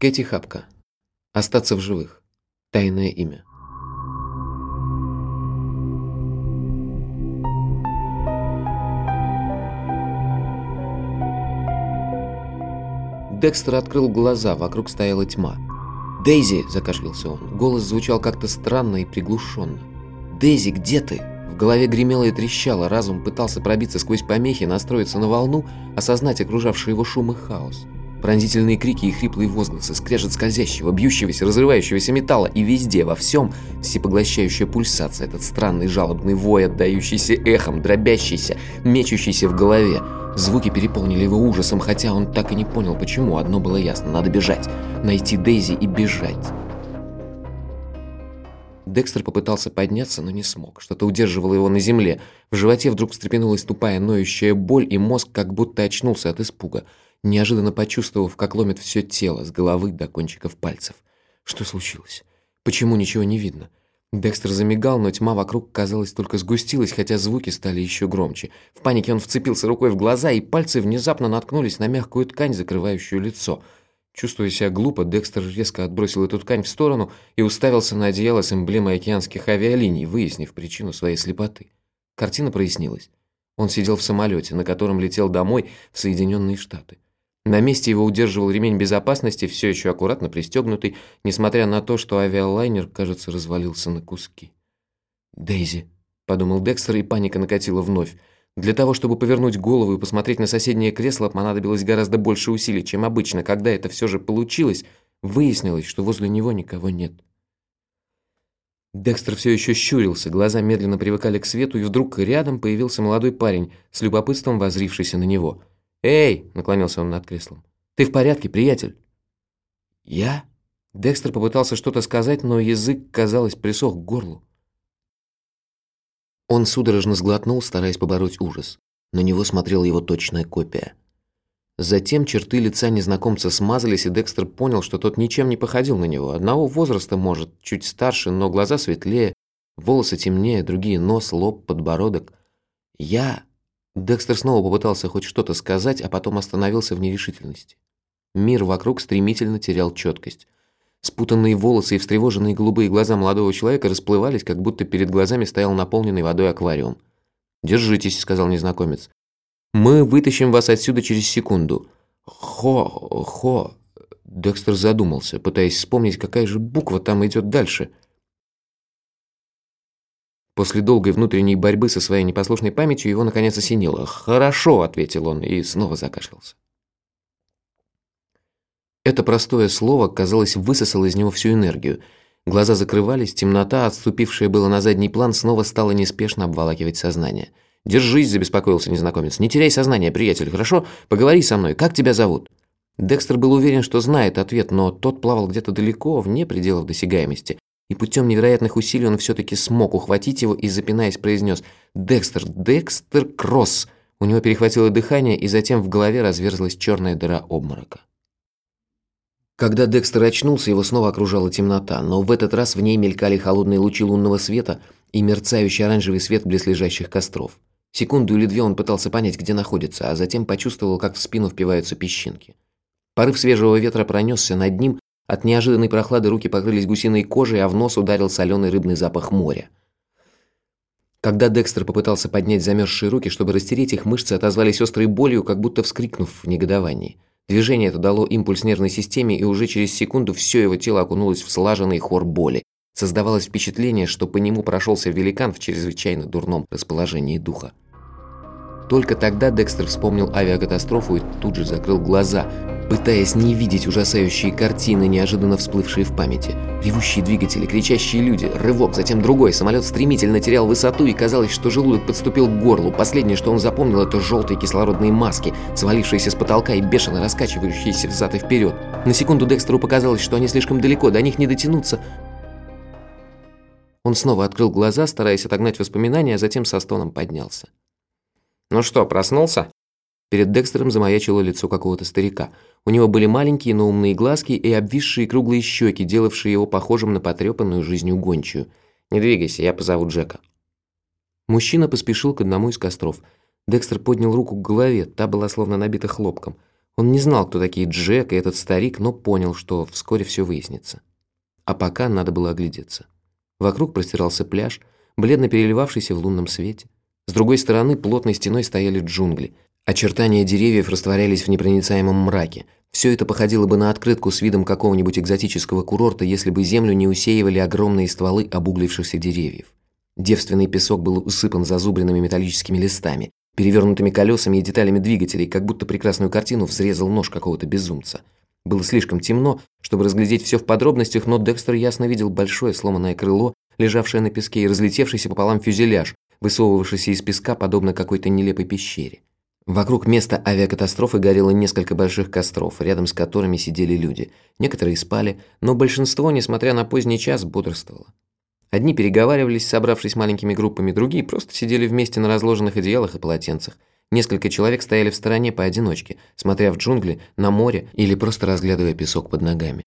Кэти Хапка. Остаться в живых. Тайное имя. Декстер открыл глаза, вокруг стояла тьма. «Дейзи!» – закашлялся он. Голос звучал как-то странно и приглушенно. «Дейзи, где ты?» В голове гремело и трещало, разум пытался пробиться сквозь помехи, настроиться на волну, осознать окружавший его шум и хаос. Пронзительные крики и хриплые возгласы, скрежет скользящего, бьющегося, разрывающегося металла и везде, во всем, всепоглощающая пульсация, этот странный жалобный вой, отдающийся эхом, дробящийся, мечущийся в голове. Звуки переполнили его ужасом, хотя он так и не понял, почему. Одно было ясно – надо бежать, найти Дейзи и бежать. Декстер попытался подняться, но не смог. Что-то удерживало его на земле. В животе вдруг встрепенулась тупая, ноющая боль, и мозг как будто очнулся от испуга неожиданно почувствовав, как ломит все тело с головы до кончиков пальцев. Что случилось? Почему ничего не видно? Декстер замигал, но тьма вокруг, казалось, только сгустилась, хотя звуки стали еще громче. В панике он вцепился рукой в глаза, и пальцы внезапно наткнулись на мягкую ткань, закрывающую лицо. Чувствуя себя глупо, Декстер резко отбросил эту ткань в сторону и уставился на одеяло с эмблемой океанских авиалиний, выяснив причину своей слепоты. Картина прояснилась. Он сидел в самолете, на котором летел домой в Соединенные Штаты. На месте его удерживал ремень безопасности, все еще аккуратно пристегнутый, несмотря на то, что авиалайнер, кажется, развалился на куски. «Дейзи», – подумал Декстер, и паника накатила вновь. Для того, чтобы повернуть голову и посмотреть на соседнее кресло, понадобилось гораздо больше усилий, чем обычно. Когда это все же получилось, выяснилось, что возле него никого нет. Декстер все еще щурился, глаза медленно привыкали к свету, и вдруг рядом появился молодой парень, с любопытством возрившийся на него – «Эй!» – наклонился он над креслом. «Ты в порядке, приятель?» «Я?» Декстер попытался что-то сказать, но язык, казалось, присох к горлу. Он судорожно сглотнул, стараясь побороть ужас. На него смотрела его точная копия. Затем черты лица незнакомца смазались, и Декстер понял, что тот ничем не походил на него. Одного возраста, может, чуть старше, но глаза светлее, волосы темнее, другие нос, лоб, подбородок. «Я Декстер снова попытался хоть что-то сказать, а потом остановился в нерешительности. Мир вокруг стремительно терял четкость. Спутанные волосы и встревоженные голубые глаза молодого человека расплывались, как будто перед глазами стоял наполненный водой аквариум. «Держитесь», — сказал незнакомец. «Мы вытащим вас отсюда через секунду». «Хо... хо...» Декстер задумался, пытаясь вспомнить, какая же буква там идет дальше — После долгой внутренней борьбы со своей непослушной памятью его наконец осенило. «Хорошо», — ответил он и снова закашлялся. Это простое слово, казалось, высосало из него всю энергию. Глаза закрывались, темнота, отступившая было на задний план, снова стала неспешно обволакивать сознание. «Держись», — забеспокоился незнакомец. «Не теряй сознание, приятель, хорошо? Поговори со мной. Как тебя зовут?» Декстер был уверен, что знает ответ, но тот плавал где-то далеко, вне пределов досягаемости. И путем невероятных усилий он все-таки смог ухватить его и, запинаясь, произнес «Декстер, Декстер Кросс!» У него перехватило дыхание, и затем в голове разверзлась черная дыра обморока. Когда Декстер очнулся, его снова окружала темнота, но в этот раз в ней мелькали холодные лучи лунного света и мерцающий оранжевый свет близлежащих костров. Секунду или две он пытался понять, где находится, а затем почувствовал, как в спину впиваются песчинки. Порыв свежего ветра пронесся над ним, от неожиданной прохлады руки покрылись гусиной кожей, а в нос ударил соленый рыбный запах моря. Когда Декстер попытался поднять замерзшие руки, чтобы растереть их, мышцы отозвались острой болью, как будто вскрикнув в негодовании. Движение это дало импульс нервной системе, и уже через секунду все его тело окунулось в слаженный хор боли. Создавалось впечатление, что по нему прошелся великан в чрезвычайно дурном расположении духа. Только тогда Декстер вспомнил авиакатастрофу и тут же закрыл глаза, пытаясь не видеть ужасающие картины, неожиданно всплывшие в памяти. Ревущие двигатели, кричащие люди, рывок, затем другой. Самолет стремительно терял высоту, и казалось, что желудок подступил к горлу. Последнее, что он запомнил, это желтые кислородные маски, свалившиеся с потолка и бешено раскачивающиеся взад и вперед. На секунду Декстеру показалось, что они слишком далеко, до них не дотянуться. Он снова открыл глаза, стараясь отогнать воспоминания, а затем со стоном поднялся. «Ну что, проснулся?» Перед Декстером замаячило лицо какого-то старика. У него были маленькие, но умные глазки и обвисшие круглые щеки, делавшие его похожим на потрепанную жизнью гончую. «Не двигайся, я позову Джека». Мужчина поспешил к одному из костров. Декстер поднял руку к голове, та была словно набита хлопком. Он не знал, кто такие Джек и этот старик, но понял, что вскоре все выяснится. А пока надо было оглядеться. Вокруг простирался пляж, бледно переливавшийся в лунном свете. С другой стороны плотной стеной стояли джунгли. Очертания деревьев растворялись в непроницаемом мраке. Все это походило бы на открытку с видом какого-нибудь экзотического курорта, если бы землю не усеивали огромные стволы обуглившихся деревьев. Девственный песок был усыпан зазубренными металлическими листами, перевернутыми колесами и деталями двигателей, как будто прекрасную картину взрезал нож какого-то безумца. Было слишком темно, чтобы разглядеть все в подробностях, но Декстер ясно видел большое сломанное крыло, лежавшее на песке, и разлетевшийся пополам фюзеляж, высовывавшийся из песка, подобно какой-то нелепой пещере. Вокруг места авиакатастрофы горело несколько больших костров, рядом с которыми сидели люди. Некоторые спали, но большинство, несмотря на поздний час, бодрствовало. Одни переговаривались, собравшись маленькими группами, другие просто сидели вместе на разложенных одеялах и полотенцах. Несколько человек стояли в стороне поодиночке, смотря в джунгли, на море или просто разглядывая песок под ногами.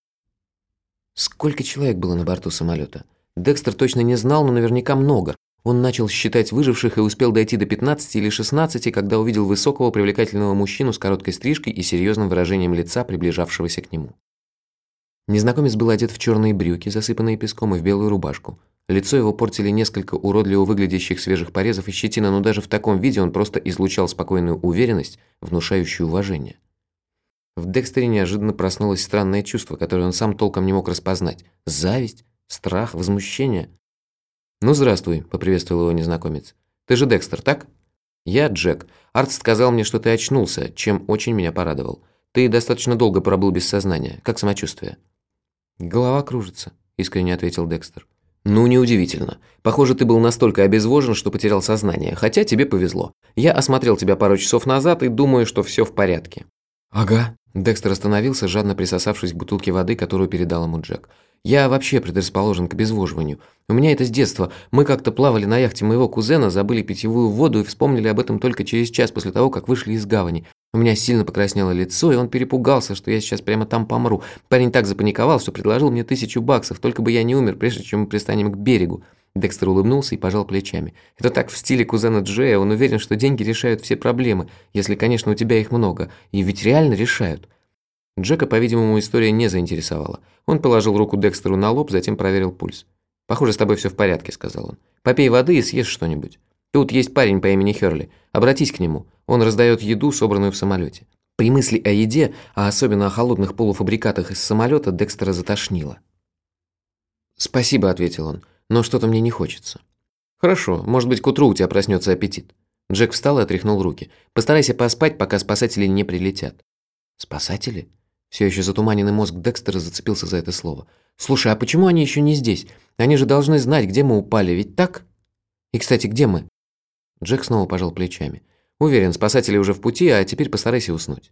Сколько человек было на борту самолета? Декстер точно не знал, но наверняка много. Он начал считать выживших и успел дойти до 15 или 16, когда увидел высокого привлекательного мужчину с короткой стрижкой и серьезным выражением лица, приближавшегося к нему. Незнакомец был одет в черные брюки, засыпанные песком, и в белую рубашку. Лицо его портили несколько уродливо выглядящих свежих порезов и щетина, но даже в таком виде он просто излучал спокойную уверенность, внушающую уважение. В Декстере неожиданно проснулось странное чувство, которое он сам толком не мог распознать. Зависть? Страх? Возмущение? «Ну, здравствуй», – поприветствовал его незнакомец. «Ты же Декстер, так?» «Я Джек. Арт сказал мне, что ты очнулся, чем очень меня порадовал. Ты достаточно долго пробыл без сознания. Как самочувствие?» «Голова кружится», – искренне ответил Декстер. «Ну, неудивительно. Похоже, ты был настолько обезвожен, что потерял сознание, хотя тебе повезло. Я осмотрел тебя пару часов назад и думаю, что все в порядке». «Ага». Декстер остановился, жадно присосавшись к бутылке воды, которую передал ему Джек. «Я вообще предрасположен к обезвоживанию. У меня это с детства. Мы как-то плавали на яхте моего кузена, забыли питьевую воду и вспомнили об этом только через час после того, как вышли из гавани. У меня сильно покраснело лицо, и он перепугался, что я сейчас прямо там помру. Парень так запаниковал, что предложил мне тысячу баксов, только бы я не умер, прежде чем мы пристанем к берегу. Декстер улыбнулся и пожал плечами. Это так в стиле кузена Джея, он уверен, что деньги решают все проблемы, если, конечно, у тебя их много. И ведь реально решают. Джека, по-видимому, история не заинтересовала. Он положил руку Декстеру на лоб, затем проверил пульс. «Похоже, с тобой все в порядке», — сказал он. «Попей воды и съешь что-нибудь». Тут есть парень по имени Херли. Обратись к нему. Он раздает еду, собранную в самолете. При мысли о еде, а особенно о холодных полуфабрикатах из самолета, Декстера затошнило. «Спасибо», — ответил он, — «но что-то мне не хочется». «Хорошо, может быть, к утру у тебя проснется аппетит». Джек встал и отряхнул руки. «Постарайся поспать, пока спасатели не прилетят». «Спасатели?» Все еще затуманенный мозг Декстера зацепился за это слово. «Слушай, а почему они еще не здесь? Они же должны знать, где мы упали, ведь так? И, кстати, где мы?» Джек снова пожал плечами. «Уверен, спасатели уже в пути, а теперь постарайся уснуть».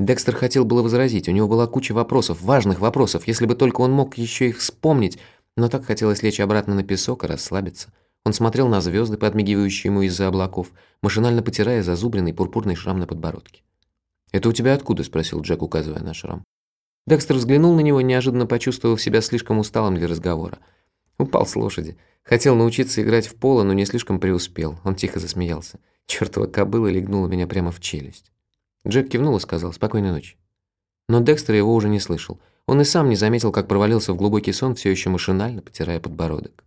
Декстер хотел было возразить, у него была куча вопросов, важных вопросов, если бы только он мог еще их вспомнить, но так хотелось лечь обратно на песок и расслабиться. Он смотрел на звезды, подмигивающие ему из-за облаков, машинально потирая зазубренный пурпурный шрам на подбородке. «Это у тебя откуда?» – спросил Джек, указывая на шрам. Декстер взглянул на него, неожиданно почувствовав себя слишком усталым для разговора. Упал с лошади. Хотел научиться играть в поло, но не слишком преуспел. Он тихо засмеялся. Чёртова кобыла легнула меня прямо в челюсть. Джек кивнул и сказал «Спокойной ночи». Но Декстер его уже не слышал. Он и сам не заметил, как провалился в глубокий сон, все еще машинально потирая подбородок.